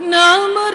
Namar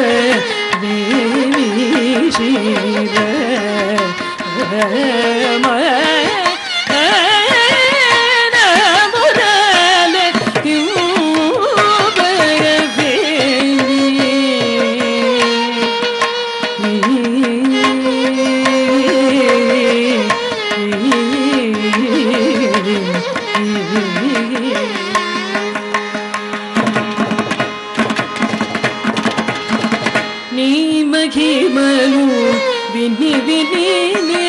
bini bini bini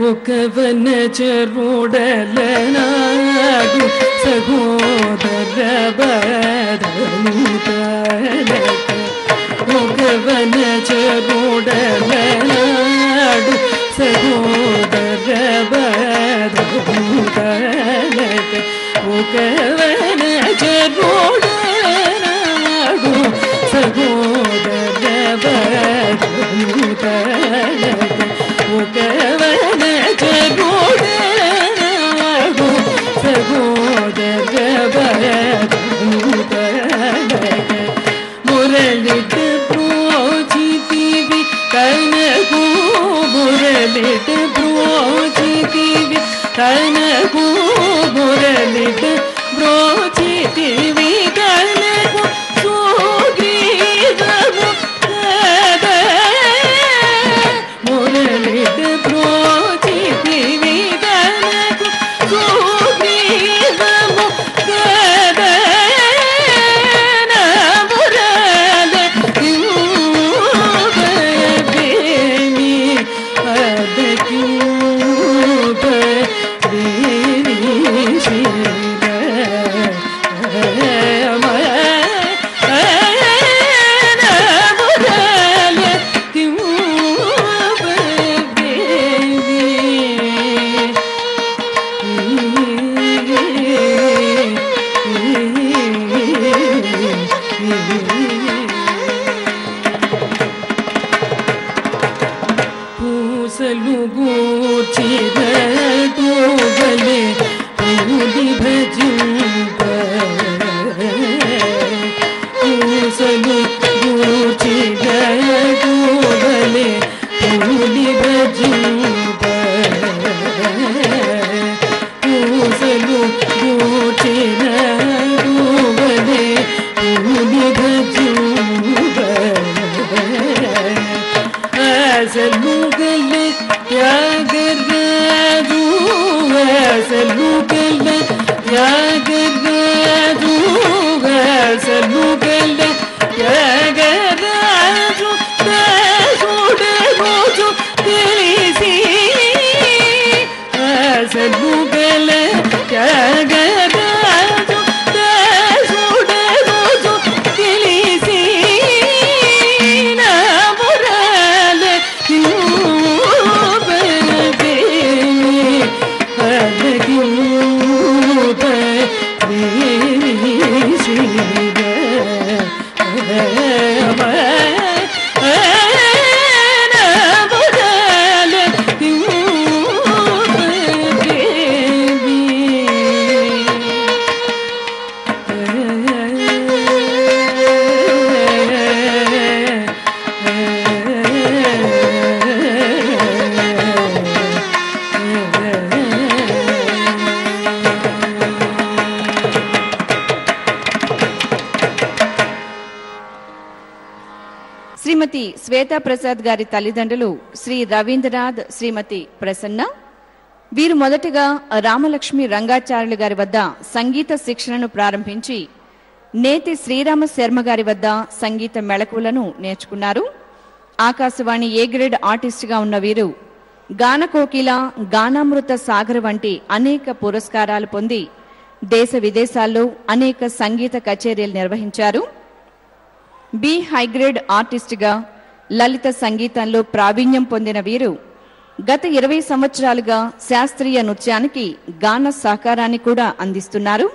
ಒಕವನ ಚರ್ಮೋಡಲನಾಗು ಸಹೋದರ ಬದಲುತಲ ಒಕವನ ಚರ್ಮೋಡಲನಾಡು ಸಹೋದರ ಬದಲುತಲ ಒಕವನ ಚರ್ಮೋಡನಾಡು ಸಹೋದರ ಬದ गुजि टिवि टिवि 在路。శ్రీమతి శ్వేతా ప్రసాద్ గారి తల్లిదండ్రులు శ్రీ రవీంద్రనాథ్ శ్రీమతి ప్రసన్న వీరు మొదటగా రామలక్ష్మి రంగాచార్యులు గారి వద్ద సంగీత శిక్షణను ప్రారంభించి నేతి శ్రీరామ శర్మ గారి వద్ద సంగీత మెళకువలను నేర్చుకున్నారు. ఆకాశవాణి ఏ గ్రేడ్ ఆర్టిస్ట్గా ఉన్న వీరు గానకోకిల గానామృత సాగర్ వంటి అనేక పురస్కారాలు పొంది దేశ విదేశాల్లో అనేక సంగీత కచేరీలు నిర్వహించారు. బి హైగ్రేడ్ ఆర్టిస్ట్గా లలిత సంగీతంలో ప్రావీణ్యం పొందిన వీరు గత ఇరవై సంవత్సరాలుగా శాస్త్రీయ నృత్యానికి గాన సహకారాన్ని కూడా అందిస్తున్నారు.